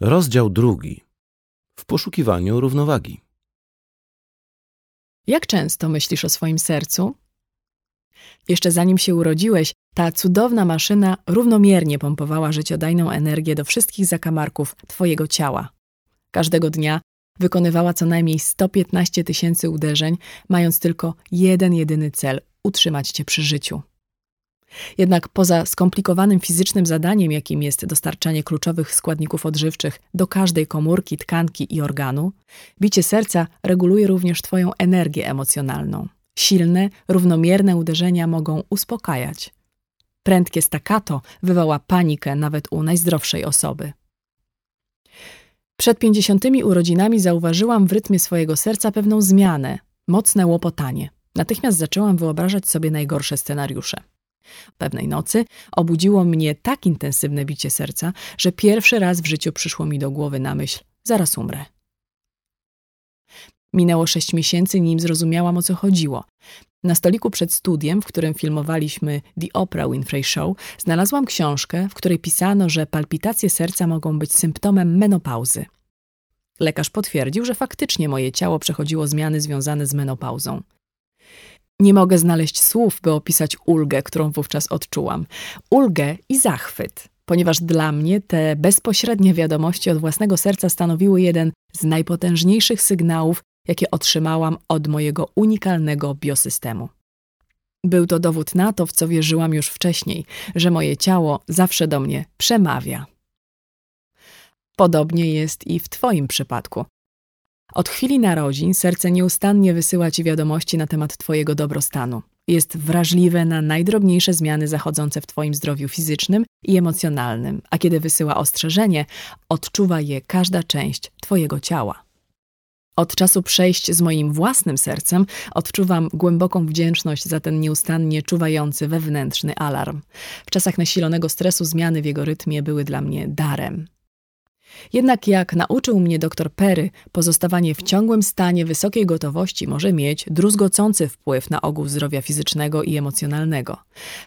Rozdział drugi. W poszukiwaniu równowagi. Jak często myślisz o swoim sercu? Jeszcze zanim się urodziłeś, ta cudowna maszyna równomiernie pompowała życiodajną energię do wszystkich zakamarków Twojego ciała. Każdego dnia wykonywała co najmniej 115 tysięcy uderzeń, mając tylko jeden jedyny cel utrzymać Cię przy życiu. Jednak poza skomplikowanym fizycznym zadaniem, jakim jest dostarczanie kluczowych składników odżywczych do każdej komórki, tkanki i organu, bicie serca reguluje również Twoją energię emocjonalną. Silne, równomierne uderzenia mogą uspokajać. Prędkie staccato wywoła panikę nawet u najzdrowszej osoby. Przed pięćdziesiątymi urodzinami zauważyłam w rytmie swojego serca pewną zmianę, mocne łopotanie. Natychmiast zaczęłam wyobrażać sobie najgorsze scenariusze. Pewnej nocy obudziło mnie tak intensywne bicie serca, że pierwszy raz w życiu przyszło mi do głowy na myśl: zaraz umrę. Minęło sześć miesięcy, nim zrozumiałam o co chodziło. Na stoliku przed studiem, w którym filmowaliśmy The Oprah Winfrey Show, znalazłam książkę, w której pisano, że palpitacje serca mogą być symptomem menopauzy. Lekarz potwierdził, że faktycznie moje ciało przechodziło zmiany związane z menopauzą. Nie mogę znaleźć słów, by opisać ulgę, którą wówczas odczułam. Ulgę i zachwyt, ponieważ dla mnie te bezpośrednie wiadomości od własnego serca stanowiły jeden z najpotężniejszych sygnałów, jakie otrzymałam od mojego unikalnego biosystemu. Był to dowód na to, w co wierzyłam już wcześniej, że moje ciało zawsze do mnie przemawia. Podobnie jest i w Twoim przypadku. Od chwili narodzin serce nieustannie wysyła ci wiadomości na temat Twojego dobrostanu. Jest wrażliwe na najdrobniejsze zmiany zachodzące w Twoim zdrowiu fizycznym i emocjonalnym, a kiedy wysyła ostrzeżenie, odczuwa je każda część Twojego ciała. Od czasu przejść z moim własnym sercem odczuwam głęboką wdzięczność za ten nieustannie czuwający wewnętrzny alarm. W czasach nasilonego stresu zmiany w jego rytmie były dla mnie darem. Jednak jak nauczył mnie dr Perry, pozostawanie w ciągłym stanie wysokiej gotowości może mieć druzgocący wpływ na ogół zdrowia fizycznego i emocjonalnego.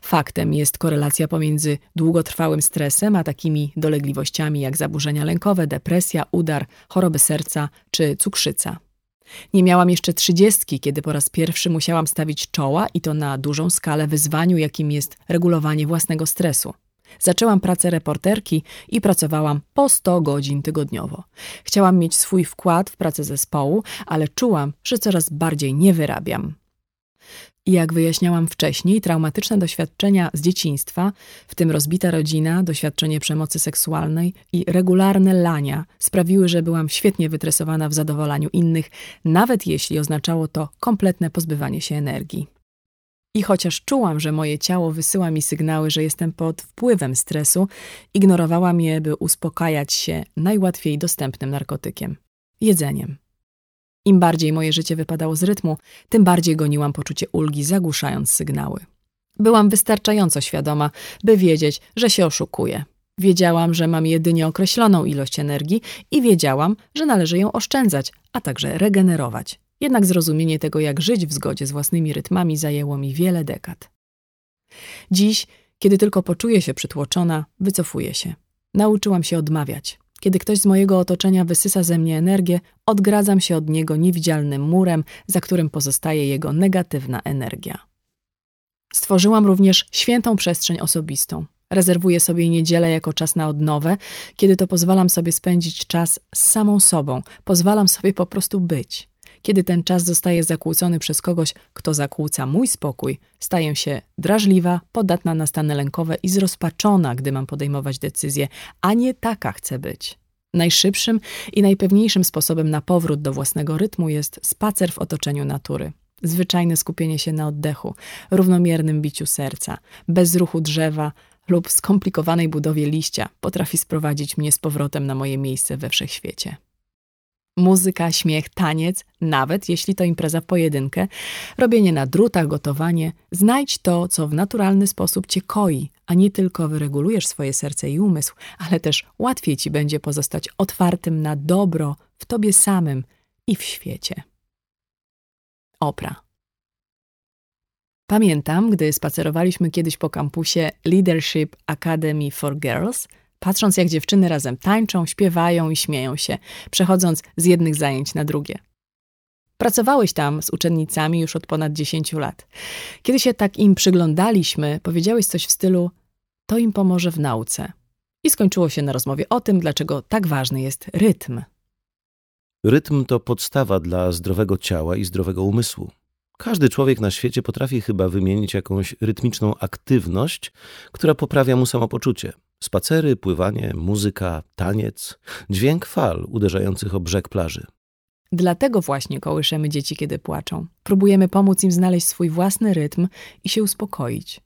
Faktem jest korelacja pomiędzy długotrwałym stresem a takimi dolegliwościami jak zaburzenia lękowe, depresja, udar, choroby serca czy cukrzyca. Nie miałam jeszcze trzydziestki, kiedy po raz pierwszy musiałam stawić czoła i to na dużą skalę wyzwaniu, jakim jest regulowanie własnego stresu. Zaczęłam pracę reporterki i pracowałam po 100 godzin tygodniowo. Chciałam mieć swój wkład w pracę zespołu, ale czułam, że coraz bardziej nie wyrabiam. I jak wyjaśniałam wcześniej, traumatyczne doświadczenia z dzieciństwa, w tym rozbita rodzina, doświadczenie przemocy seksualnej i regularne lania sprawiły, że byłam świetnie wytresowana w zadowalaniu innych, nawet jeśli oznaczało to kompletne pozbywanie się energii. I chociaż czułam, że moje ciało wysyła mi sygnały, że jestem pod wpływem stresu, ignorowałam je, by uspokajać się najłatwiej dostępnym narkotykiem jedzeniem. Im bardziej moje życie wypadało z rytmu, tym bardziej goniłam poczucie ulgi, zagłuszając sygnały. Byłam wystarczająco świadoma, by wiedzieć, że się oszukuję. Wiedziałam, że mam jedynie określoną ilość energii i wiedziałam, że należy ją oszczędzać, a także regenerować. Jednak zrozumienie tego, jak żyć w zgodzie z własnymi rytmami, zajęło mi wiele dekad. Dziś, kiedy tylko poczuję się przytłoczona, wycofuję się. Nauczyłam się odmawiać. Kiedy ktoś z mojego otoczenia wysysa ze mnie energię, odgradzam się od niego niewidzialnym murem, za którym pozostaje jego negatywna energia. Stworzyłam również świętą przestrzeń osobistą. Rezerwuję sobie niedzielę jako czas na odnowę, kiedy to pozwalam sobie spędzić czas z samą sobą, pozwalam sobie po prostu być. Kiedy ten czas zostaje zakłócony przez kogoś, kto zakłóca mój spokój, staję się drażliwa, podatna na stany lękowe i zrozpaczona, gdy mam podejmować decyzje, a nie taka chcę być. Najszybszym i najpewniejszym sposobem na powrót do własnego rytmu jest spacer w otoczeniu natury. Zwyczajne skupienie się na oddechu, równomiernym biciu serca, bez ruchu drzewa lub skomplikowanej budowie liścia potrafi sprowadzić mnie z powrotem na moje miejsce we wszechświecie. Muzyka, śmiech, taniec, nawet jeśli to impreza w pojedynkę, robienie na drutach, gotowanie. Znajdź to, co w naturalny sposób cię koi, a nie tylko wyregulujesz swoje serce i umysł, ale też łatwiej ci będzie pozostać otwartym na dobro w tobie samym i w świecie. Opra. Pamiętam, gdy spacerowaliśmy kiedyś po kampusie Leadership Academy for Girls – patrząc jak dziewczyny razem tańczą, śpiewają i śmieją się, przechodząc z jednych zajęć na drugie. Pracowałeś tam z uczennicami już od ponad 10 lat. Kiedy się tak im przyglądaliśmy, powiedziałeś coś w stylu: To im pomoże w nauce. I skończyło się na rozmowie o tym, dlaczego tak ważny jest rytm. Rytm to podstawa dla zdrowego ciała i zdrowego umysłu. Każdy człowiek na świecie potrafi chyba wymienić jakąś rytmiczną aktywność, która poprawia mu samopoczucie. Spacery, pływanie, muzyka, taniec, dźwięk fal uderzających o brzeg plaży. Dlatego właśnie kołyszemy dzieci, kiedy płaczą. Próbujemy pomóc im znaleźć swój własny rytm i się uspokoić.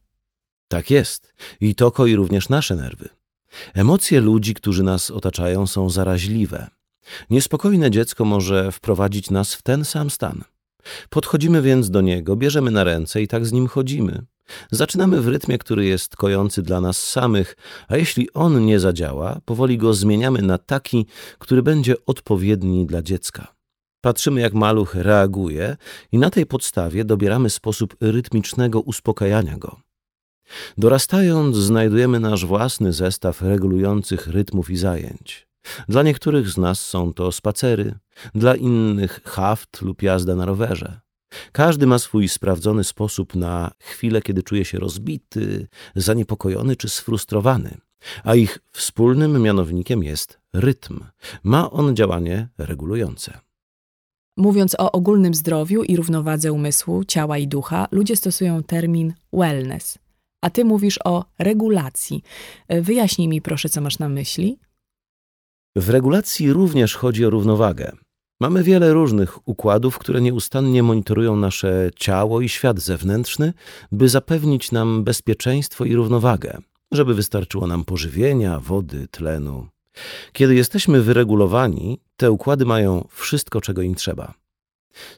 Tak jest. I to koi również nasze nerwy. Emocje ludzi, którzy nas otaczają, są zaraźliwe. Niespokojne dziecko może wprowadzić nas w ten sam stan. Podchodzimy więc do niego, bierzemy na ręce i tak z nim chodzimy. Zaczynamy w rytmie, który jest kojący dla nas samych, a jeśli on nie zadziała, powoli go zmieniamy na taki, który będzie odpowiedni dla dziecka. Patrzymy, jak maluch reaguje, i na tej podstawie dobieramy sposób rytmicznego uspokajania go. Dorastając, znajdujemy nasz własny zestaw regulujących rytmów i zajęć. Dla niektórych z nas są to spacery, dla innych haft lub jazda na rowerze. Każdy ma swój sprawdzony sposób na chwilę, kiedy czuje się rozbity, zaniepokojony czy sfrustrowany, a ich wspólnym mianownikiem jest rytm. Ma on działanie regulujące. Mówiąc o ogólnym zdrowiu i równowadze umysłu, ciała i ducha, ludzie stosują termin wellness. A ty mówisz o regulacji. Wyjaśnij mi proszę, co masz na myśli. W regulacji również chodzi o równowagę. Mamy wiele różnych układów, które nieustannie monitorują nasze ciało i świat zewnętrzny, by zapewnić nam bezpieczeństwo i równowagę, żeby wystarczyło nam pożywienia, wody, tlenu. Kiedy jesteśmy wyregulowani, te układy mają wszystko, czego im trzeba.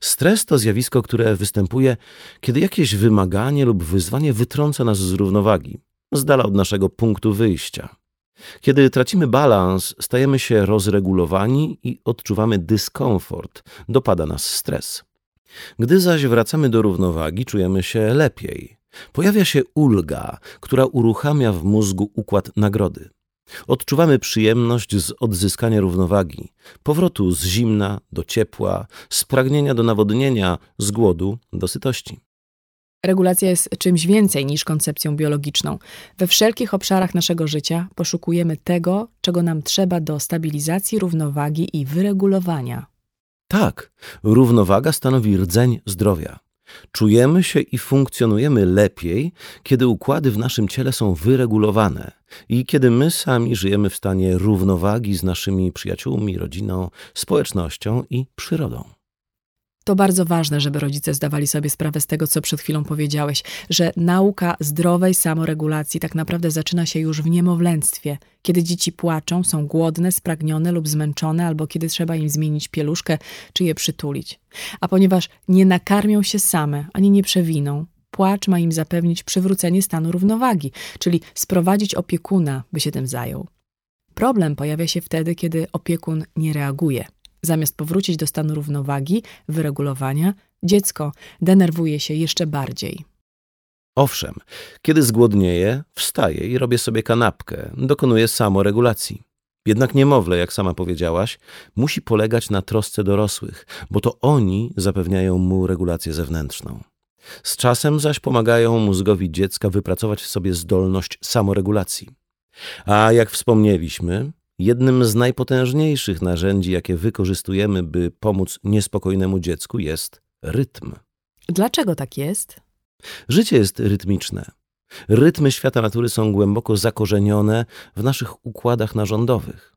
Stres to zjawisko, które występuje, kiedy jakieś wymaganie lub wyzwanie wytrąca nas z równowagi, z dala od naszego punktu wyjścia. Kiedy tracimy balans, stajemy się rozregulowani i odczuwamy dyskomfort, dopada nas stres. Gdy zaś wracamy do równowagi, czujemy się lepiej. Pojawia się ulga, która uruchamia w mózgu układ nagrody. Odczuwamy przyjemność z odzyskania równowagi, powrotu z zimna do ciepła, z pragnienia do nawodnienia, z głodu do sytości. Regulacja jest czymś więcej niż koncepcją biologiczną. We wszelkich obszarach naszego życia poszukujemy tego, czego nam trzeba do stabilizacji równowagi i wyregulowania. Tak, równowaga stanowi rdzeń zdrowia. Czujemy się i funkcjonujemy lepiej, kiedy układy w naszym ciele są wyregulowane i kiedy my sami żyjemy w stanie równowagi z naszymi przyjaciółmi, rodziną, społecznością i przyrodą. To bardzo ważne, żeby rodzice zdawali sobie sprawę z tego, co przed chwilą powiedziałeś, że nauka zdrowej samoregulacji tak naprawdę zaczyna się już w niemowlęctwie, kiedy dzieci płaczą, są głodne, spragnione lub zmęczone, albo kiedy trzeba im zmienić pieluszkę czy je przytulić. A ponieważ nie nakarmią się same ani nie przewiną, płacz ma im zapewnić przywrócenie stanu równowagi, czyli sprowadzić opiekuna, by się tym zajął. Problem pojawia się wtedy, kiedy opiekun nie reaguje. Zamiast powrócić do stanu równowagi, wyregulowania, dziecko denerwuje się jeszcze bardziej. Owszem, kiedy zgłodnieje, wstaje i robię sobie kanapkę, dokonuje samoregulacji. Jednak niemowlę, jak sama powiedziałaś, musi polegać na trosce dorosłych, bo to oni zapewniają mu regulację zewnętrzną. Z czasem zaś pomagają mózgowi dziecka wypracować w sobie zdolność samoregulacji. A jak wspomnieliśmy, Jednym z najpotężniejszych narzędzi, jakie wykorzystujemy, by pomóc niespokojnemu dziecku, jest rytm. Dlaczego tak jest? Życie jest rytmiczne. Rytmy świata natury są głęboko zakorzenione w naszych układach narządowych.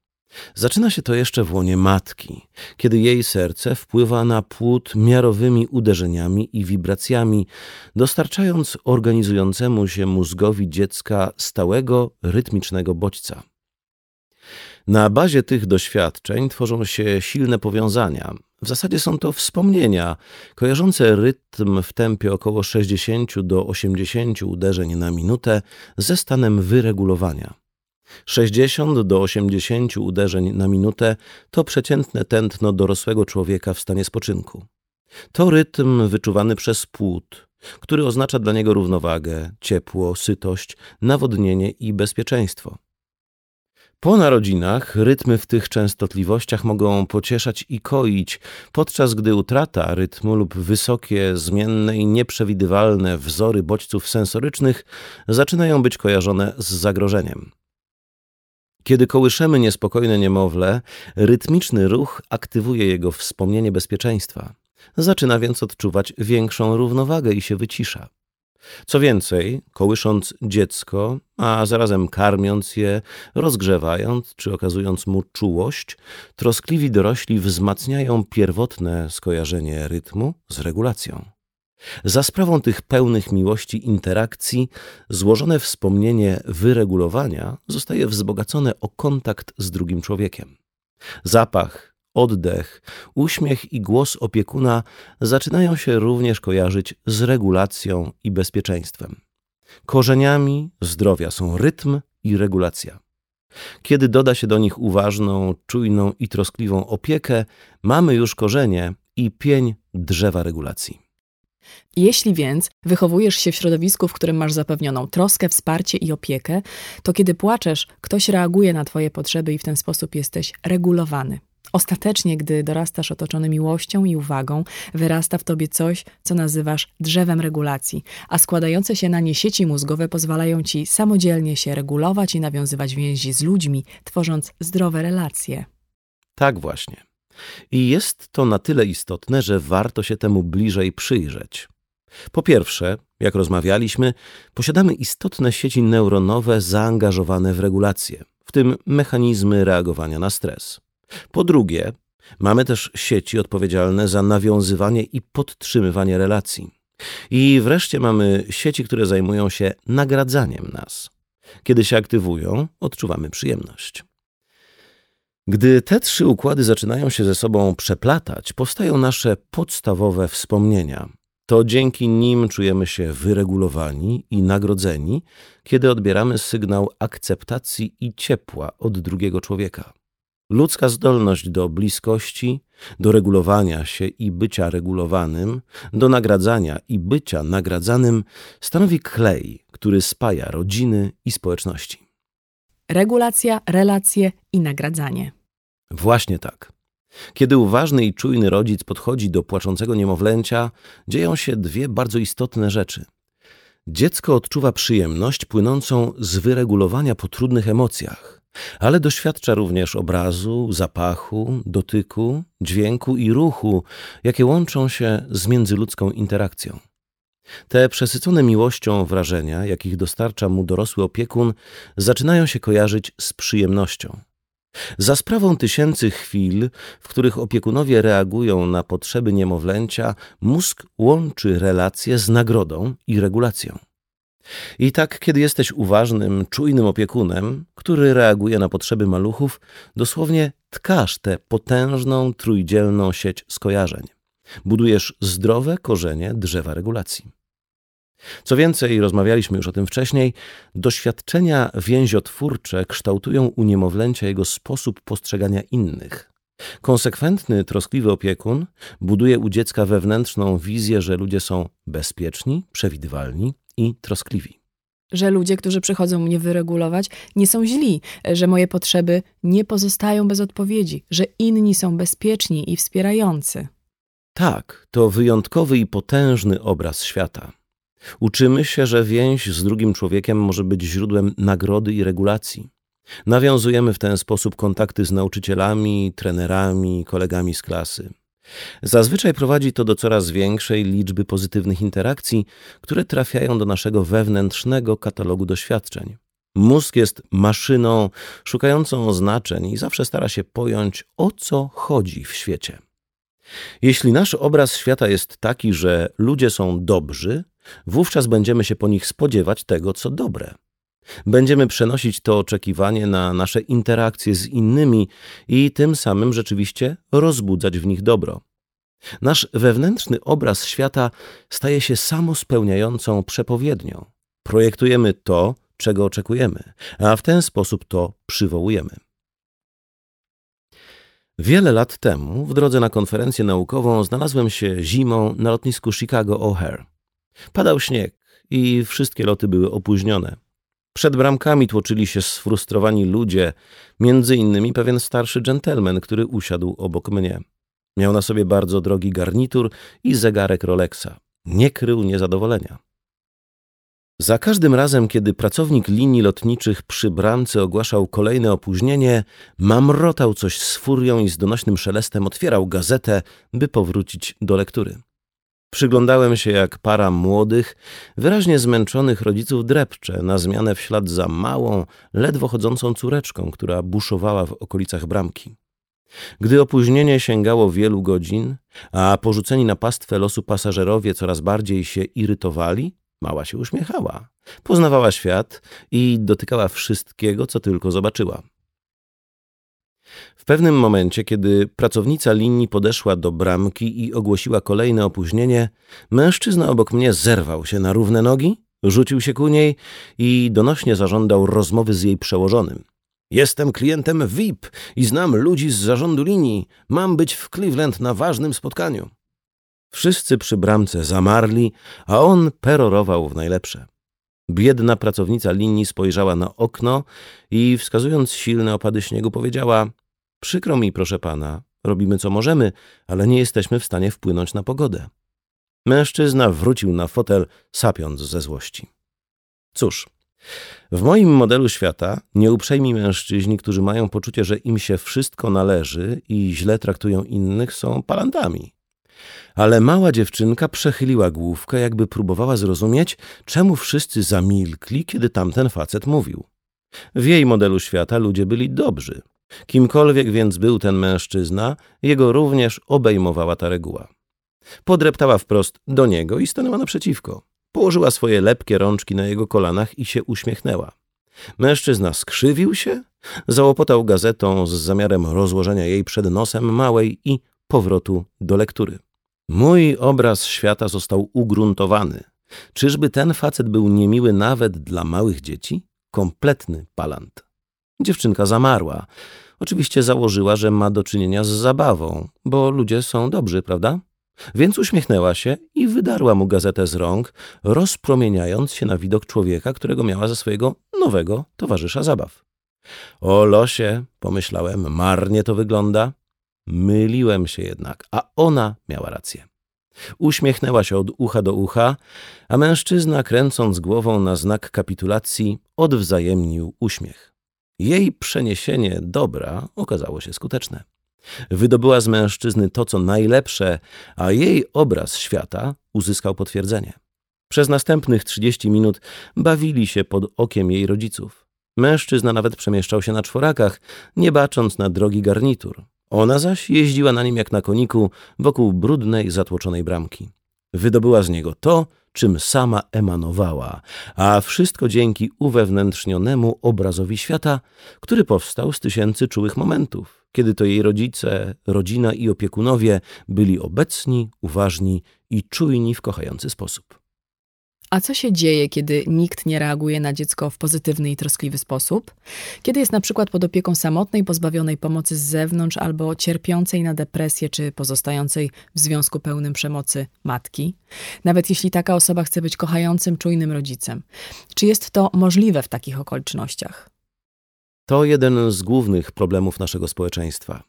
Zaczyna się to jeszcze w łonie matki, kiedy jej serce wpływa na płód miarowymi uderzeniami i wibracjami, dostarczając organizującemu się mózgowi dziecka stałego, rytmicznego bodźca. Na bazie tych doświadczeń tworzą się silne powiązania. W zasadzie są to wspomnienia, kojarzące rytm w tempie około 60 do 80 uderzeń na minutę ze stanem wyregulowania. 60 do 80 uderzeń na minutę to przeciętne tętno dorosłego człowieka w stanie spoczynku. To rytm wyczuwany przez płód, który oznacza dla niego równowagę, ciepło, sytość, nawodnienie i bezpieczeństwo. Po narodzinach rytmy w tych częstotliwościach mogą pocieszać i koić, podczas gdy utrata rytmu lub wysokie, zmienne i nieprzewidywalne wzory bodźców sensorycznych zaczynają być kojarzone z zagrożeniem. Kiedy kołyszemy niespokojne niemowlę, rytmiczny ruch aktywuje jego wspomnienie bezpieczeństwa. Zaczyna więc odczuwać większą równowagę i się wycisza. Co więcej, kołysząc dziecko, a zarazem karmiąc je, rozgrzewając czy okazując mu czułość, troskliwi dorośli wzmacniają pierwotne skojarzenie rytmu z regulacją. Za sprawą tych pełnych miłości interakcji, złożone wspomnienie wyregulowania zostaje wzbogacone o kontakt z drugim człowiekiem. Zapach, oddech, uśmiech i głos opiekuna zaczynają się również kojarzyć z regulacją i bezpieczeństwem. Korzeniami zdrowia są rytm i regulacja. Kiedy doda się do nich uważną, czujną i troskliwą opiekę, mamy już korzenie i pień drzewa regulacji. Jeśli więc wychowujesz się w środowisku, w którym masz zapewnioną troskę, wsparcie i opiekę, to kiedy płaczesz, ktoś reaguje na Twoje potrzeby i w ten sposób jesteś regulowany. Ostatecznie, gdy dorastasz otoczony miłością i uwagą, wyrasta w tobie coś, co nazywasz drzewem regulacji, a składające się na nie sieci mózgowe pozwalają ci samodzielnie się regulować i nawiązywać więzi z ludźmi, tworząc zdrowe relacje. Tak właśnie. I jest to na tyle istotne, że warto się temu bliżej przyjrzeć. Po pierwsze, jak rozmawialiśmy, posiadamy istotne sieci neuronowe zaangażowane w regulację, w tym mechanizmy reagowania na stres. Po drugie, mamy też sieci odpowiedzialne za nawiązywanie i podtrzymywanie relacji. I wreszcie mamy sieci, które zajmują się nagradzaniem nas. Kiedy się aktywują, odczuwamy przyjemność. Gdy te trzy układy zaczynają się ze sobą przeplatać, powstają nasze podstawowe wspomnienia. To dzięki nim czujemy się wyregulowani i nagrodzeni, kiedy odbieramy sygnał akceptacji i ciepła od drugiego człowieka. Ludzka zdolność do bliskości, do regulowania się i bycia regulowanym, do nagradzania i bycia nagradzanym stanowi klej, który spaja rodziny i społeczności. Regulacja, relacje i nagradzanie. Właśnie tak. Kiedy uważny i czujny rodzic podchodzi do płaczącego niemowlęcia, dzieją się dwie bardzo istotne rzeczy. Dziecko odczuwa przyjemność płynącą z wyregulowania po trudnych emocjach, ale doświadcza również obrazu, zapachu, dotyku, dźwięku i ruchu, jakie łączą się z międzyludzką interakcją. Te przesycone miłością wrażenia, jakich dostarcza mu dorosły opiekun, zaczynają się kojarzyć z przyjemnością. Za sprawą tysięcy chwil, w których opiekunowie reagują na potrzeby niemowlęcia, mózg łączy relacje z nagrodą i regulacją. I tak, kiedy jesteś uważnym, czujnym opiekunem, który reaguje na potrzeby maluchów, dosłownie tkasz tę potężną, trójdzielną sieć skojarzeń. Budujesz zdrowe korzenie drzewa regulacji. Co więcej, rozmawialiśmy już o tym wcześniej, doświadczenia więziotwórcze kształtują u niemowlęcia jego sposób postrzegania innych. Konsekwentny, troskliwy opiekun buduje u dziecka wewnętrzną wizję, że ludzie są bezpieczni, przewidywalni i troskliwi. Że ludzie, którzy przychodzą mnie wyregulować, nie są źli, że moje potrzeby nie pozostają bez odpowiedzi, że inni są bezpieczni i wspierający. Tak, to wyjątkowy i potężny obraz świata. Uczymy się, że więź z drugim człowiekiem może być źródłem nagrody i regulacji. Nawiązujemy w ten sposób kontakty z nauczycielami, trenerami, kolegami z klasy. Zazwyczaj prowadzi to do coraz większej liczby pozytywnych interakcji, które trafiają do naszego wewnętrznego katalogu doświadczeń. Mózg jest maszyną szukającą oznaczeń i zawsze stara się pojąć, o co chodzi w świecie. Jeśli nasz obraz świata jest taki, że ludzie są dobrzy, wówczas będziemy się po nich spodziewać tego, co dobre. Będziemy przenosić to oczekiwanie na nasze interakcje z innymi i tym samym rzeczywiście rozbudzać w nich dobro. Nasz wewnętrzny obraz świata staje się samospełniającą przepowiednią. Projektujemy to, czego oczekujemy, a w ten sposób to przywołujemy. Wiele lat temu, w drodze na konferencję naukową, znalazłem się zimą na lotnisku Chicago O'Hare. Padał śnieg i wszystkie loty były opóźnione. Przed bramkami tłoczyli się sfrustrowani ludzie, między innymi pewien starszy dżentelmen, który usiadł obok mnie. Miał na sobie bardzo drogi garnitur i zegarek Rolexa. Nie krył niezadowolenia. Za każdym razem, kiedy pracownik linii lotniczych przy bramce ogłaszał kolejne opóźnienie, mamrotał coś z furią i z donośnym szelestem otwierał gazetę, by powrócić do lektury. Przyglądałem się, jak para młodych, wyraźnie zmęczonych rodziców drepcze na zmianę w ślad za małą, ledwo chodzącą córeczką, która buszowała w okolicach bramki. Gdy opóźnienie sięgało wielu godzin, a porzuceni na pastwę losu pasażerowie coraz bardziej się irytowali, mała się uśmiechała, poznawała świat i dotykała wszystkiego, co tylko zobaczyła. W pewnym momencie, kiedy pracownica linii podeszła do bramki i ogłosiła kolejne opóźnienie, mężczyzna obok mnie zerwał się na równe nogi, rzucił się ku niej i donośnie zażądał rozmowy z jej przełożonym. Jestem klientem VIP i znam ludzi z zarządu linii. Mam być w Cleveland na ważnym spotkaniu. Wszyscy przy bramce zamarli, a on perorował w najlepsze. Biedna pracownica linii spojrzała na okno i wskazując silne opady śniegu powiedziała Przykro mi, proszę pana, robimy co możemy, ale nie jesteśmy w stanie wpłynąć na pogodę. Mężczyzna wrócił na fotel, sapiąc ze złości. Cóż, w moim modelu świata nieuprzejmi mężczyźni, którzy mają poczucie, że im się wszystko należy i źle traktują innych, są palantami. Ale mała dziewczynka przechyliła główkę, jakby próbowała zrozumieć, czemu wszyscy zamilkli, kiedy tamten facet mówił. W jej modelu świata ludzie byli dobrzy. Kimkolwiek więc był ten mężczyzna, jego również obejmowała ta reguła. Podreptała wprost do niego i stanęła naprzeciwko. Położyła swoje lepkie rączki na jego kolanach i się uśmiechnęła. Mężczyzna skrzywił się, załopotał gazetą z zamiarem rozłożenia jej przed nosem małej i powrotu do lektury. Mój obraz świata został ugruntowany. Czyżby ten facet był niemiły nawet dla małych dzieci? Kompletny palant. Dziewczynka zamarła. Oczywiście założyła, że ma do czynienia z zabawą, bo ludzie są dobrzy, prawda? Więc uśmiechnęła się i wydarła mu gazetę z rąk, rozpromieniając się na widok człowieka, którego miała za swojego nowego towarzysza zabaw. O losie, pomyślałem, marnie to wygląda. Myliłem się jednak, a ona miała rację. Uśmiechnęła się od ucha do ucha, a mężczyzna, kręcąc głową na znak kapitulacji, odwzajemnił uśmiech. Jej przeniesienie dobra okazało się skuteczne. Wydobyła z mężczyzny to, co najlepsze, a jej obraz świata uzyskał potwierdzenie. Przez następnych trzydzieści minut bawili się pod okiem jej rodziców. Mężczyzna nawet przemieszczał się na czworakach, nie bacząc na drogi garnitur. Ona zaś jeździła na nim jak na koniku wokół brudnej, zatłoczonej bramki. Wydobyła z niego to, czym sama emanowała, a wszystko dzięki uwewnętrznionemu obrazowi świata, który powstał z tysięcy czułych momentów, kiedy to jej rodzice, rodzina i opiekunowie byli obecni, uważni i czujni w kochający sposób. A co się dzieje, kiedy nikt nie reaguje na dziecko w pozytywny i troskliwy sposób? Kiedy jest na przykład pod opieką samotnej, pozbawionej pomocy z zewnątrz albo cierpiącej na depresję czy pozostającej w związku pełnym przemocy matki? Nawet jeśli taka osoba chce być kochającym, czujnym rodzicem. Czy jest to możliwe w takich okolicznościach? To jeden z głównych problemów naszego społeczeństwa.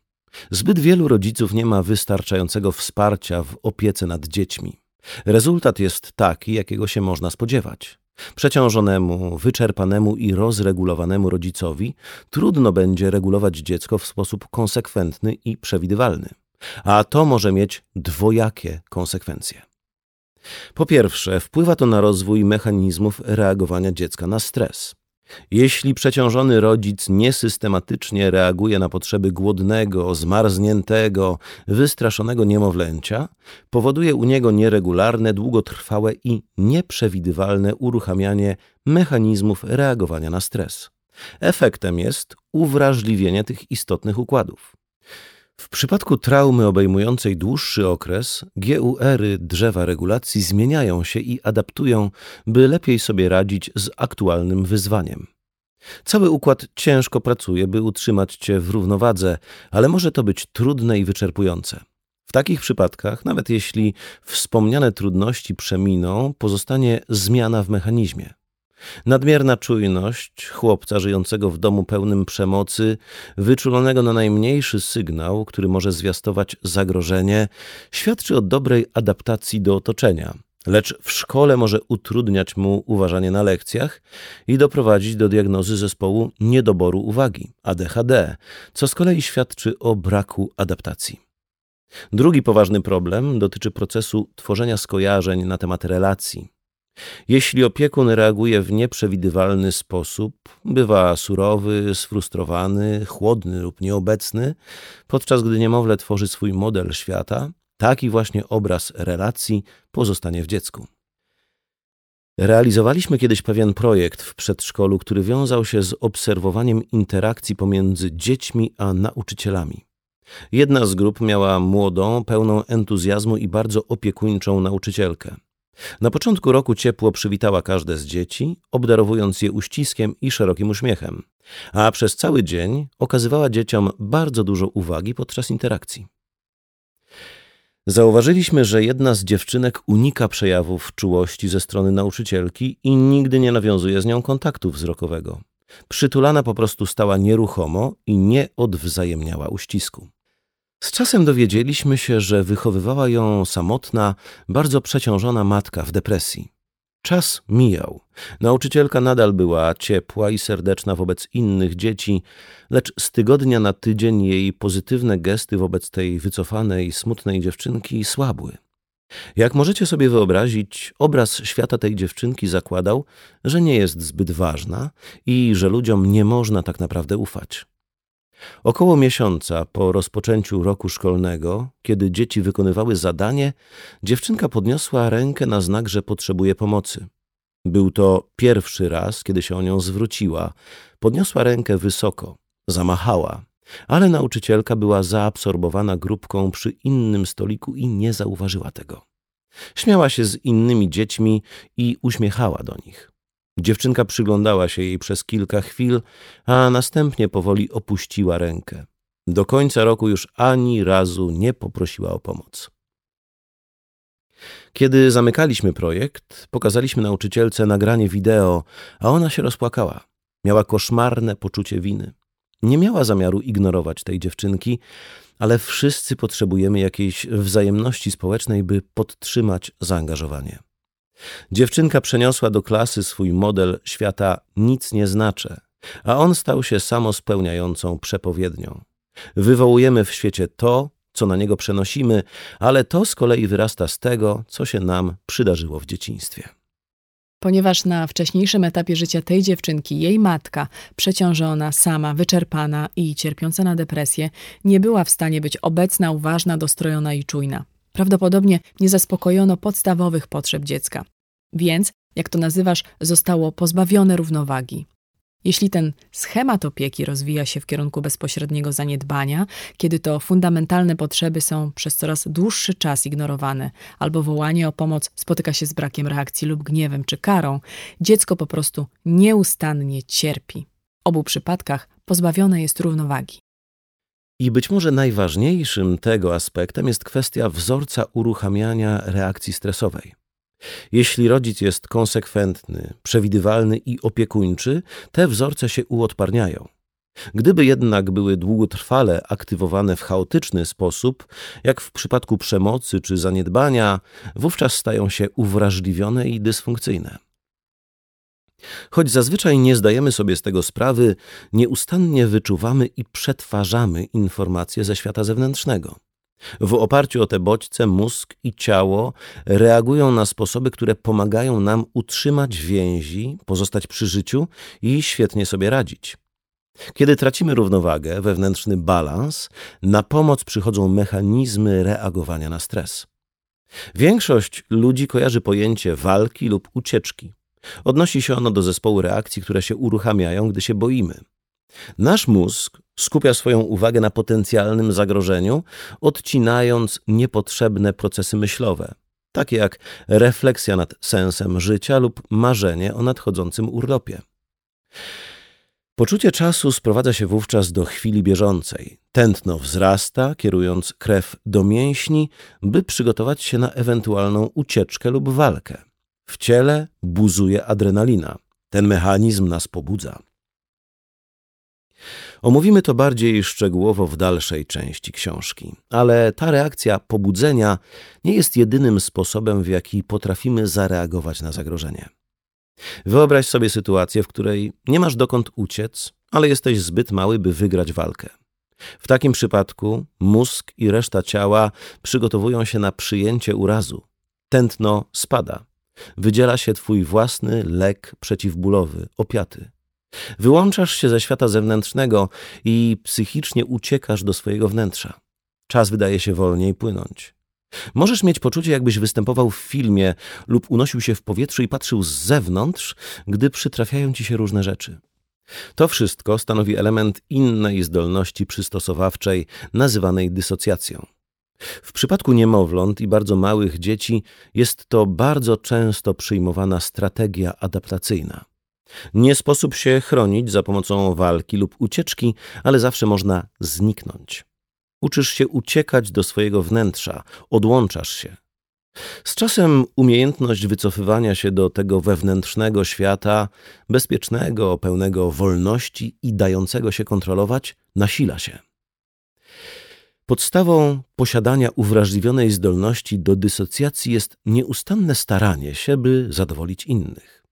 Zbyt wielu rodziców nie ma wystarczającego wsparcia w opiece nad dziećmi. Rezultat jest taki, jakiego się można spodziewać. Przeciążonemu, wyczerpanemu i rozregulowanemu rodzicowi trudno będzie regulować dziecko w sposób konsekwentny i przewidywalny, a to może mieć dwojakie konsekwencje. Po pierwsze, wpływa to na rozwój mechanizmów reagowania dziecka na stres. Jeśli przeciążony rodzic niesystematycznie reaguje na potrzeby głodnego, zmarzniętego, wystraszonego niemowlęcia, powoduje u niego nieregularne, długotrwałe i nieprzewidywalne uruchamianie mechanizmów reagowania na stres. Efektem jest uwrażliwienie tych istotnych układów. W przypadku traumy obejmującej dłuższy okres, GUR-y drzewa regulacji zmieniają się i adaptują, by lepiej sobie radzić z aktualnym wyzwaniem. Cały układ ciężko pracuje, by utrzymać cię w równowadze, ale może to być trudne i wyczerpujące. W takich przypadkach, nawet jeśli wspomniane trudności przeminą, pozostanie zmiana w mechanizmie. Nadmierna czujność chłopca żyjącego w domu pełnym przemocy, wyczulonego na najmniejszy sygnał, który może zwiastować zagrożenie, świadczy o dobrej adaptacji do otoczenia, lecz w szkole może utrudniać mu uważanie na lekcjach i doprowadzić do diagnozy zespołu niedoboru uwagi ADHD, co z kolei świadczy o braku adaptacji. Drugi poważny problem dotyczy procesu tworzenia skojarzeń na temat relacji. Jeśli opiekun reaguje w nieprzewidywalny sposób, bywa surowy, sfrustrowany, chłodny lub nieobecny, podczas gdy niemowlę tworzy swój model świata, taki właśnie obraz relacji pozostanie w dziecku. Realizowaliśmy kiedyś pewien projekt w przedszkolu, który wiązał się z obserwowaniem interakcji pomiędzy dziećmi a nauczycielami. Jedna z grup miała młodą, pełną entuzjazmu i bardzo opiekuńczą nauczycielkę. Na początku roku ciepło przywitała każde z dzieci, obdarowując je uściskiem i szerokim uśmiechem, a przez cały dzień okazywała dzieciom bardzo dużo uwagi podczas interakcji. Zauważyliśmy, że jedna z dziewczynek unika przejawów czułości ze strony nauczycielki i nigdy nie nawiązuje z nią kontaktu wzrokowego. Przytulana po prostu stała nieruchomo i nie odwzajemniała uścisku. Z czasem dowiedzieliśmy się, że wychowywała ją samotna, bardzo przeciążona matka w depresji. Czas mijał. Nauczycielka nadal była ciepła i serdeczna wobec innych dzieci, lecz z tygodnia na tydzień jej pozytywne gesty wobec tej wycofanej, smutnej dziewczynki słabły. Jak możecie sobie wyobrazić, obraz świata tej dziewczynki zakładał, że nie jest zbyt ważna i że ludziom nie można tak naprawdę ufać. Około miesiąca po rozpoczęciu roku szkolnego, kiedy dzieci wykonywały zadanie, dziewczynka podniosła rękę na znak, że potrzebuje pomocy. Był to pierwszy raz, kiedy się o nią zwróciła. Podniosła rękę wysoko, zamachała, ale nauczycielka była zaabsorbowana grupką przy innym stoliku i nie zauważyła tego. Śmiała się z innymi dziećmi i uśmiechała do nich. Dziewczynka przyglądała się jej przez kilka chwil, a następnie powoli opuściła rękę. Do końca roku już ani razu nie poprosiła o pomoc. Kiedy zamykaliśmy projekt, pokazaliśmy nauczycielce nagranie wideo, a ona się rozpłakała. Miała koszmarne poczucie winy. Nie miała zamiaru ignorować tej dziewczynki, ale wszyscy potrzebujemy jakiejś wzajemności społecznej, by podtrzymać zaangażowanie. Dziewczynka przeniosła do klasy swój model świata nic nie znaczę, a on stał się samospełniającą przepowiednią. Wywołujemy w świecie to, co na niego przenosimy, ale to z kolei wyrasta z tego, co się nam przydarzyło w dzieciństwie. Ponieważ na wcześniejszym etapie życia tej dziewczynki jej matka, przeciążona, sama, wyczerpana i cierpiąca na depresję, nie była w stanie być obecna, uważna, dostrojona i czujna. Prawdopodobnie nie zaspokojono podstawowych potrzeb dziecka, więc, jak to nazywasz, zostało pozbawione równowagi. Jeśli ten schemat opieki rozwija się w kierunku bezpośredniego zaniedbania, kiedy to fundamentalne potrzeby są przez coraz dłuższy czas ignorowane, albo wołanie o pomoc spotyka się z brakiem reakcji lub gniewem czy karą, dziecko po prostu nieustannie cierpi. W obu przypadkach pozbawione jest równowagi. I być może najważniejszym tego aspektem jest kwestia wzorca uruchamiania reakcji stresowej. Jeśli rodzic jest konsekwentny, przewidywalny i opiekuńczy, te wzorce się uodparniają. Gdyby jednak były długotrwale aktywowane w chaotyczny sposób, jak w przypadku przemocy czy zaniedbania, wówczas stają się uwrażliwione i dysfunkcyjne. Choć zazwyczaj nie zdajemy sobie z tego sprawy, nieustannie wyczuwamy i przetwarzamy informacje ze świata zewnętrznego. W oparciu o te bodźce mózg i ciało reagują na sposoby, które pomagają nam utrzymać więzi, pozostać przy życiu i świetnie sobie radzić. Kiedy tracimy równowagę, wewnętrzny balans, na pomoc przychodzą mechanizmy reagowania na stres. Większość ludzi kojarzy pojęcie walki lub ucieczki. Odnosi się ono do zespołu reakcji, które się uruchamiają, gdy się boimy. Nasz mózg skupia swoją uwagę na potencjalnym zagrożeniu, odcinając niepotrzebne procesy myślowe, takie jak refleksja nad sensem życia lub marzenie o nadchodzącym urlopie. Poczucie czasu sprowadza się wówczas do chwili bieżącej. Tętno wzrasta, kierując krew do mięśni, by przygotować się na ewentualną ucieczkę lub walkę. W ciele buzuje adrenalina. Ten mechanizm nas pobudza. Omówimy to bardziej szczegółowo w dalszej części książki, ale ta reakcja pobudzenia nie jest jedynym sposobem, w jaki potrafimy zareagować na zagrożenie. Wyobraź sobie sytuację, w której nie masz dokąd uciec, ale jesteś zbyt mały, by wygrać walkę. W takim przypadku mózg i reszta ciała przygotowują się na przyjęcie urazu. Tętno spada. Wydziela się twój własny lek przeciwbólowy, opiaty. Wyłączasz się ze świata zewnętrznego i psychicznie uciekasz do swojego wnętrza. Czas wydaje się wolniej płynąć. Możesz mieć poczucie, jakbyś występował w filmie lub unosił się w powietrzu i patrzył z zewnątrz, gdy przytrafiają ci się różne rzeczy. To wszystko stanowi element innej zdolności przystosowawczej, nazywanej dysocjacją. W przypadku niemowląt i bardzo małych dzieci jest to bardzo często przyjmowana strategia adaptacyjna. Nie sposób się chronić za pomocą walki lub ucieczki, ale zawsze można zniknąć. Uczysz się uciekać do swojego wnętrza, odłączasz się. Z czasem umiejętność wycofywania się do tego wewnętrznego świata, bezpiecznego, pełnego wolności i dającego się kontrolować, nasila się. Podstawą posiadania uwrażliwionej zdolności do dysocjacji jest nieustanne staranie się, by zadowolić innych.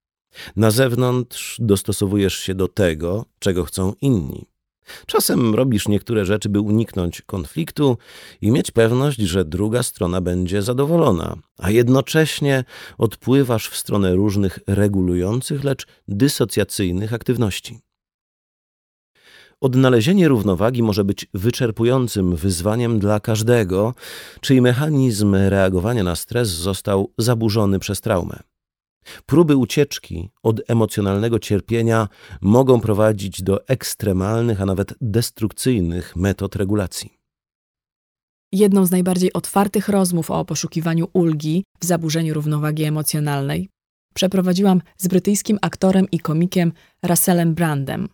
Na zewnątrz dostosowujesz się do tego, czego chcą inni. Czasem robisz niektóre rzeczy, by uniknąć konfliktu i mieć pewność, że druga strona będzie zadowolona, a jednocześnie odpływasz w stronę różnych regulujących, lecz dysocjacyjnych aktywności. Odnalezienie równowagi może być wyczerpującym wyzwaniem dla każdego, czyj mechanizm reagowania na stres został zaburzony przez traumę. Próby ucieczki od emocjonalnego cierpienia mogą prowadzić do ekstremalnych, a nawet destrukcyjnych metod regulacji. Jedną z najbardziej otwartych rozmów o poszukiwaniu ulgi w zaburzeniu równowagi emocjonalnej przeprowadziłam z brytyjskim aktorem i komikiem Russellem Brandem.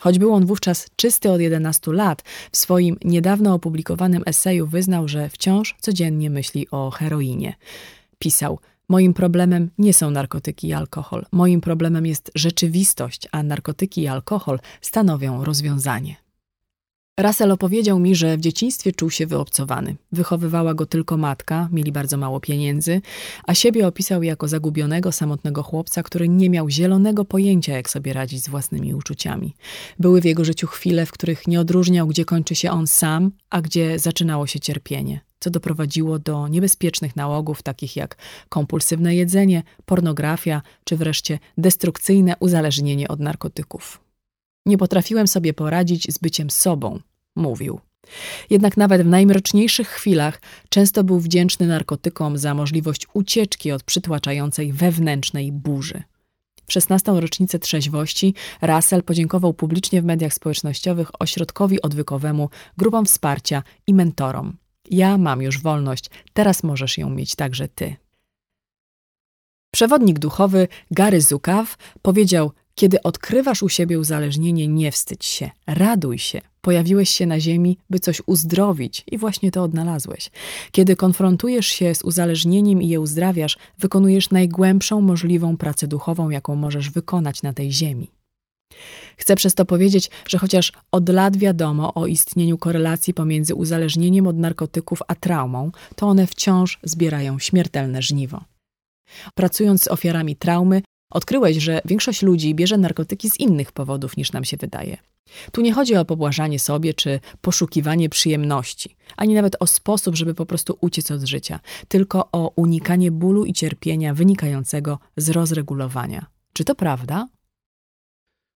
Choć był on wówczas czysty od 11 lat, w swoim niedawno opublikowanym eseju wyznał, że wciąż codziennie myśli o heroinie. Pisał – Moim problemem nie są narkotyki i alkohol. Moim problemem jest rzeczywistość, a narkotyki i alkohol stanowią rozwiązanie. Russell opowiedział mi, że w dzieciństwie czuł się wyobcowany. Wychowywała go tylko matka, mieli bardzo mało pieniędzy, a siebie opisał jako zagubionego, samotnego chłopca, który nie miał zielonego pojęcia, jak sobie radzić z własnymi uczuciami. Były w jego życiu chwile, w których nie odróżniał, gdzie kończy się on sam, a gdzie zaczynało się cierpienie co doprowadziło do niebezpiecznych nałogów takich jak kompulsywne jedzenie, pornografia czy wreszcie destrukcyjne uzależnienie od narkotyków. Nie potrafiłem sobie poradzić z byciem sobą, mówił. Jednak nawet w najmroczniejszych chwilach często był wdzięczny narkotykom za możliwość ucieczki od przytłaczającej wewnętrznej burzy. W 16. rocznicę trzeźwości Russell podziękował publicznie w mediach społecznościowych ośrodkowi odwykowemu, grupom wsparcia i mentorom. Ja mam już wolność, teraz możesz ją mieć także ty. Przewodnik duchowy Gary Zukaw powiedział: Kiedy odkrywasz u siebie uzależnienie, nie wstydź się, raduj się. Pojawiłeś się na ziemi, by coś uzdrowić i właśnie to odnalazłeś. Kiedy konfrontujesz się z uzależnieniem i je uzdrawiasz, wykonujesz najgłębszą możliwą pracę duchową, jaką możesz wykonać na tej ziemi. Chcę przez to powiedzieć, że chociaż od lat wiadomo o istnieniu korelacji pomiędzy uzależnieniem od narkotyków a traumą, to one wciąż zbierają śmiertelne żniwo. Pracując z ofiarami traumy, odkryłeś, że większość ludzi bierze narkotyki z innych powodów niż nam się wydaje. Tu nie chodzi o pobłażanie sobie czy poszukiwanie przyjemności, ani nawet o sposób, żeby po prostu uciec od życia, tylko o unikanie bólu i cierpienia wynikającego z rozregulowania. Czy to prawda?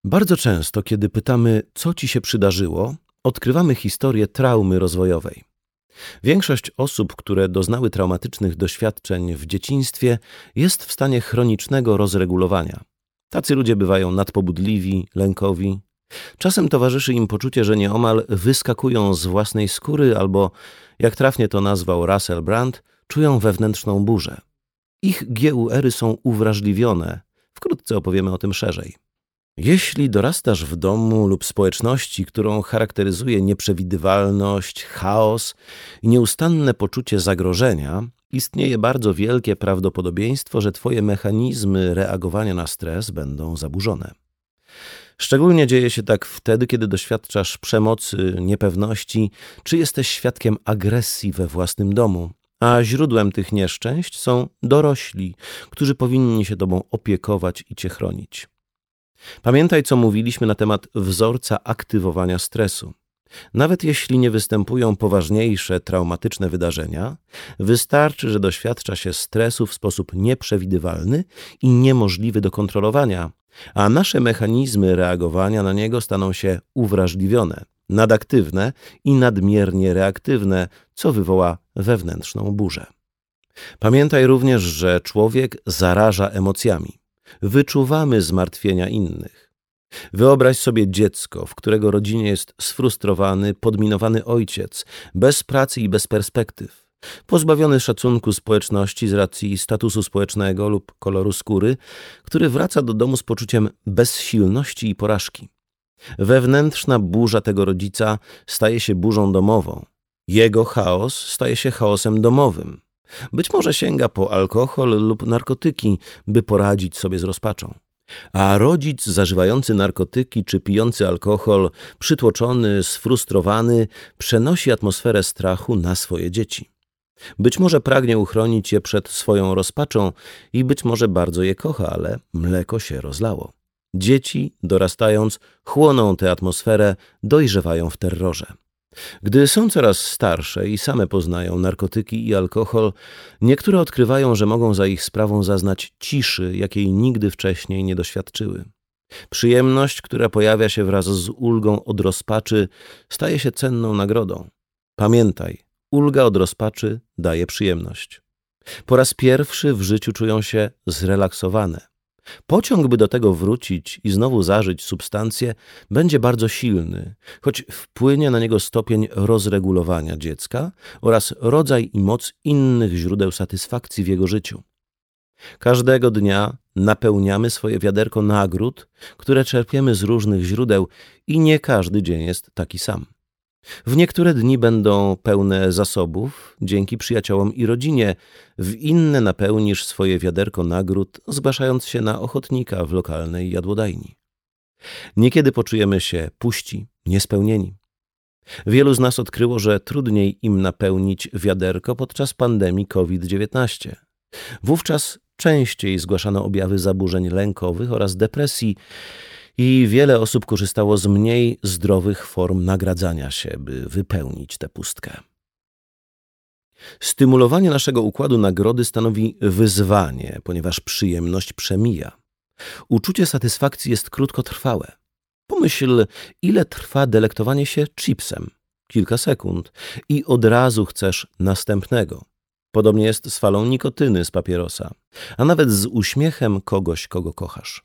Bardzo często, kiedy pytamy, co ci się przydarzyło, odkrywamy historię traumy rozwojowej. Większość osób, które doznały traumatycznych doświadczeń w dzieciństwie, jest w stanie chronicznego rozregulowania. Tacy ludzie bywają nadpobudliwi, lękowi. Czasem towarzyszy im poczucie, że nieomal wyskakują z własnej skóry albo, jak trafnie to nazwał Russell Brand, czują wewnętrzną burzę. Ich GUR-y są uwrażliwione. Wkrótce opowiemy o tym szerzej. Jeśli dorastasz w domu lub społeczności, którą charakteryzuje nieprzewidywalność, chaos i nieustanne poczucie zagrożenia, istnieje bardzo wielkie prawdopodobieństwo, że Twoje mechanizmy reagowania na stres będą zaburzone. Szczególnie dzieje się tak wtedy, kiedy doświadczasz przemocy, niepewności, czy jesteś świadkiem agresji we własnym domu, a źródłem tych nieszczęść są dorośli, którzy powinni się Tobą opiekować i Cię chronić. Pamiętaj, co mówiliśmy na temat wzorca aktywowania stresu. Nawet jeśli nie występują poważniejsze traumatyczne wydarzenia, wystarczy, że doświadcza się stresu w sposób nieprzewidywalny i niemożliwy do kontrolowania, a nasze mechanizmy reagowania na niego staną się uwrażliwione, nadaktywne i nadmiernie reaktywne, co wywoła wewnętrzną burzę. Pamiętaj również, że człowiek zaraża emocjami. Wyczuwamy zmartwienia innych. Wyobraź sobie dziecko, w którego rodzinie jest sfrustrowany, podminowany ojciec, bez pracy i bez perspektyw, pozbawiony szacunku społeczności z racji statusu społecznego lub koloru skóry, który wraca do domu z poczuciem bezsilności i porażki. Wewnętrzna burza tego rodzica staje się burzą domową. Jego chaos staje się chaosem domowym. Być może sięga po alkohol lub narkotyki, by poradzić sobie z rozpaczą. A rodzic zażywający narkotyki czy pijący alkohol, przytłoczony, sfrustrowany, przenosi atmosferę strachu na swoje dzieci. Być może pragnie uchronić je przed swoją rozpaczą i być może bardzo je kocha, ale mleko się rozlało. Dzieci, dorastając, chłoną tę atmosferę, dojrzewają w terrorze. Gdy są coraz starsze i same poznają narkotyki i alkohol, niektóre odkrywają, że mogą za ich sprawą zaznać ciszy, jakiej nigdy wcześniej nie doświadczyły. Przyjemność, która pojawia się wraz z ulgą od rozpaczy, staje się cenną nagrodą. Pamiętaj, ulga od rozpaczy daje przyjemność. Po raz pierwszy w życiu czują się zrelaksowane. Pociąg, by do tego wrócić i znowu zażyć substancję, będzie bardzo silny, choć wpłynie na niego stopień rozregulowania dziecka oraz rodzaj i moc innych źródeł satysfakcji w jego życiu. Każdego dnia napełniamy swoje wiaderko nagród, które czerpiemy z różnych źródeł i nie każdy dzień jest taki sam. W niektóre dni będą pełne zasobów dzięki przyjaciołom i rodzinie, w inne napełnisz swoje wiaderko nagród, zgłaszając się na ochotnika w lokalnej jadłodajni. Niekiedy poczujemy się puści, niespełnieni. Wielu z nas odkryło, że trudniej im napełnić wiaderko podczas pandemii COVID-19. Wówczas częściej zgłaszano objawy zaburzeń lękowych oraz depresji, i wiele osób korzystało z mniej zdrowych form nagradzania się, by wypełnić tę pustkę. Stymulowanie naszego układu nagrody stanowi wyzwanie, ponieważ przyjemność przemija. Uczucie satysfakcji jest krótkotrwałe. Pomyśl, ile trwa delektowanie się chipsem. Kilka sekund i od razu chcesz następnego. Podobnie jest z falą nikotyny z papierosa, a nawet z uśmiechem kogoś, kogo kochasz.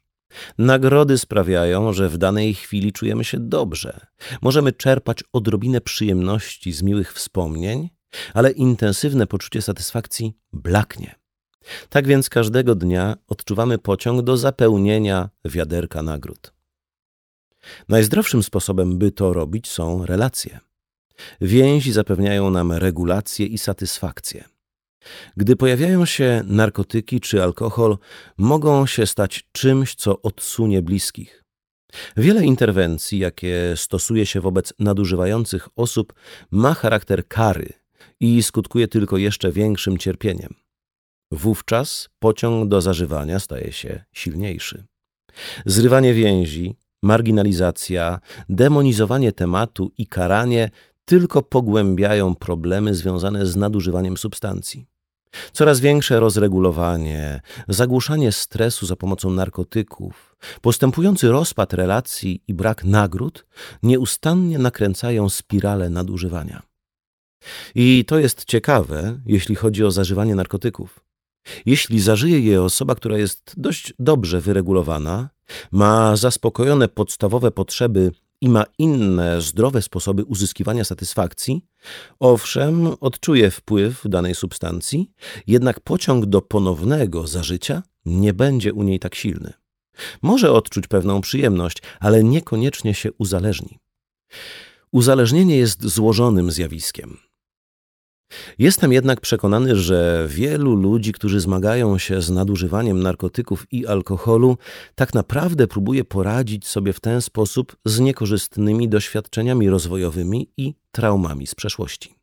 Nagrody sprawiają, że w danej chwili czujemy się dobrze. Możemy czerpać odrobinę przyjemności z miłych wspomnień, ale intensywne poczucie satysfakcji blaknie. Tak więc każdego dnia odczuwamy pociąg do zapełnienia wiaderka nagród. Najzdrowszym sposobem, by to robić, są relacje. Więzi zapewniają nam regulację i satysfakcję. Gdy pojawiają się narkotyki czy alkohol, mogą się stać czymś, co odsunie bliskich. Wiele interwencji, jakie stosuje się wobec nadużywających osób, ma charakter kary i skutkuje tylko jeszcze większym cierpieniem. Wówczas pociąg do zażywania staje się silniejszy. Zrywanie więzi, marginalizacja, demonizowanie tematu i karanie tylko pogłębiają problemy związane z nadużywaniem substancji. Coraz większe rozregulowanie, zagłuszanie stresu za pomocą narkotyków, postępujący rozpad relacji i brak nagród nieustannie nakręcają spirale nadużywania. I to jest ciekawe, jeśli chodzi o zażywanie narkotyków. Jeśli zażyje je osoba, która jest dość dobrze wyregulowana, ma zaspokojone podstawowe potrzeby i ma inne zdrowe sposoby uzyskiwania satysfakcji, owszem, odczuje wpływ danej substancji, jednak pociąg do ponownego zażycia nie będzie u niej tak silny. Może odczuć pewną przyjemność, ale niekoniecznie się uzależni. Uzależnienie jest złożonym zjawiskiem. Jestem jednak przekonany, że wielu ludzi, którzy zmagają się z nadużywaniem narkotyków i alkoholu, tak naprawdę próbuje poradzić sobie w ten sposób z niekorzystnymi doświadczeniami rozwojowymi i traumami z przeszłości.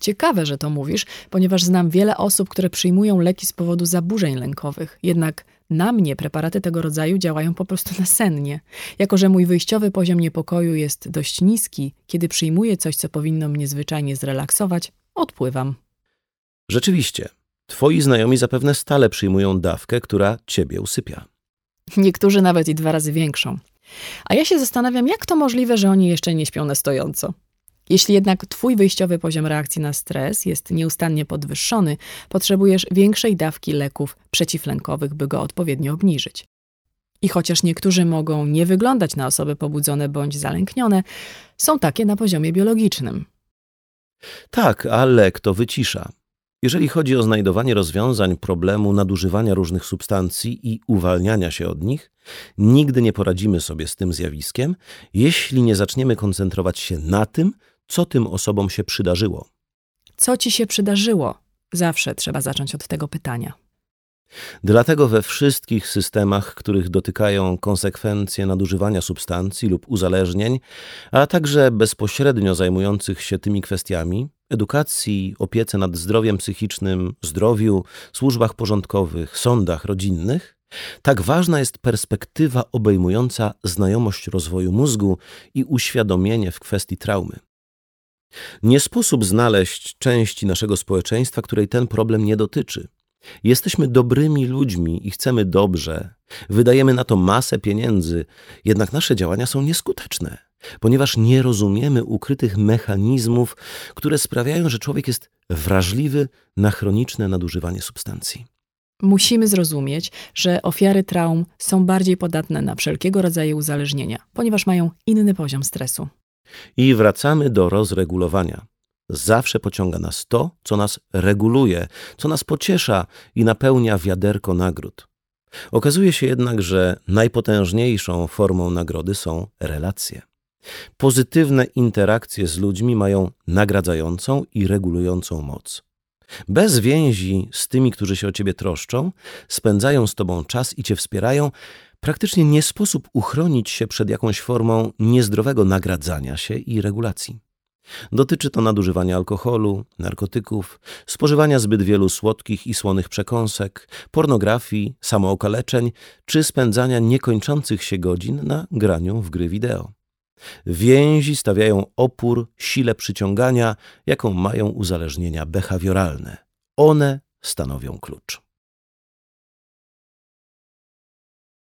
Ciekawe, że to mówisz, ponieważ znam wiele osób, które przyjmują leki z powodu zaburzeń lękowych. Jednak na mnie preparaty tego rodzaju działają po prostu nasennie. Jako, że mój wyjściowy poziom niepokoju jest dość niski, kiedy przyjmuję coś, co powinno mnie zwyczajnie zrelaksować, odpływam. Rzeczywiście, twoi znajomi zapewne stale przyjmują dawkę, która ciebie usypia. Niektórzy nawet i dwa razy większą. A ja się zastanawiam, jak to możliwe, że oni jeszcze nie śpią na stojąco. Jeśli jednak twój wyjściowy poziom reakcji na stres jest nieustannie podwyższony, potrzebujesz większej dawki leków przeciwlękowych, by go odpowiednio obniżyć. I chociaż niektórzy mogą nie wyglądać na osoby pobudzone bądź zalęknione, są takie na poziomie biologicznym. Tak, a lek to wycisza. Jeżeli chodzi o znajdowanie rozwiązań problemu nadużywania różnych substancji i uwalniania się od nich, nigdy nie poradzimy sobie z tym zjawiskiem, jeśli nie zaczniemy koncentrować się na tym, co tym osobom się przydarzyło. Co ci się przydarzyło? Zawsze trzeba zacząć od tego pytania. Dlatego we wszystkich systemach, których dotykają konsekwencje nadużywania substancji lub uzależnień, a także bezpośrednio zajmujących się tymi kwestiami edukacji, opiece nad zdrowiem psychicznym, zdrowiu, służbach porządkowych, sądach rodzinnych tak ważna jest perspektywa obejmująca znajomość rozwoju mózgu i uświadomienie w kwestii traumy. Nie sposób znaleźć części naszego społeczeństwa, której ten problem nie dotyczy. Jesteśmy dobrymi ludźmi i chcemy dobrze. Wydajemy na to masę pieniędzy, jednak nasze działania są nieskuteczne, ponieważ nie rozumiemy ukrytych mechanizmów, które sprawiają, że człowiek jest wrażliwy na chroniczne nadużywanie substancji. Musimy zrozumieć, że ofiary traum są bardziej podatne na wszelkiego rodzaju uzależnienia, ponieważ mają inny poziom stresu. I wracamy do rozregulowania. Zawsze pociąga nas to, co nas reguluje, co nas pociesza i napełnia wiaderko nagród. Okazuje się jednak, że najpotężniejszą formą nagrody są relacje. Pozytywne interakcje z ludźmi mają nagradzającą i regulującą moc. Bez więzi z tymi, którzy się o ciebie troszczą, spędzają z tobą czas i cię wspierają, praktycznie nie sposób uchronić się przed jakąś formą niezdrowego nagradzania się i regulacji. Dotyczy to nadużywania alkoholu, narkotyków, spożywania zbyt wielu słodkich i słonych przekąsek, pornografii, samookaleczeń czy spędzania niekończących się godzin na graniu w gry wideo. Więzi stawiają opór sile przyciągania, jaką mają uzależnienia behawioralne. One stanowią klucz.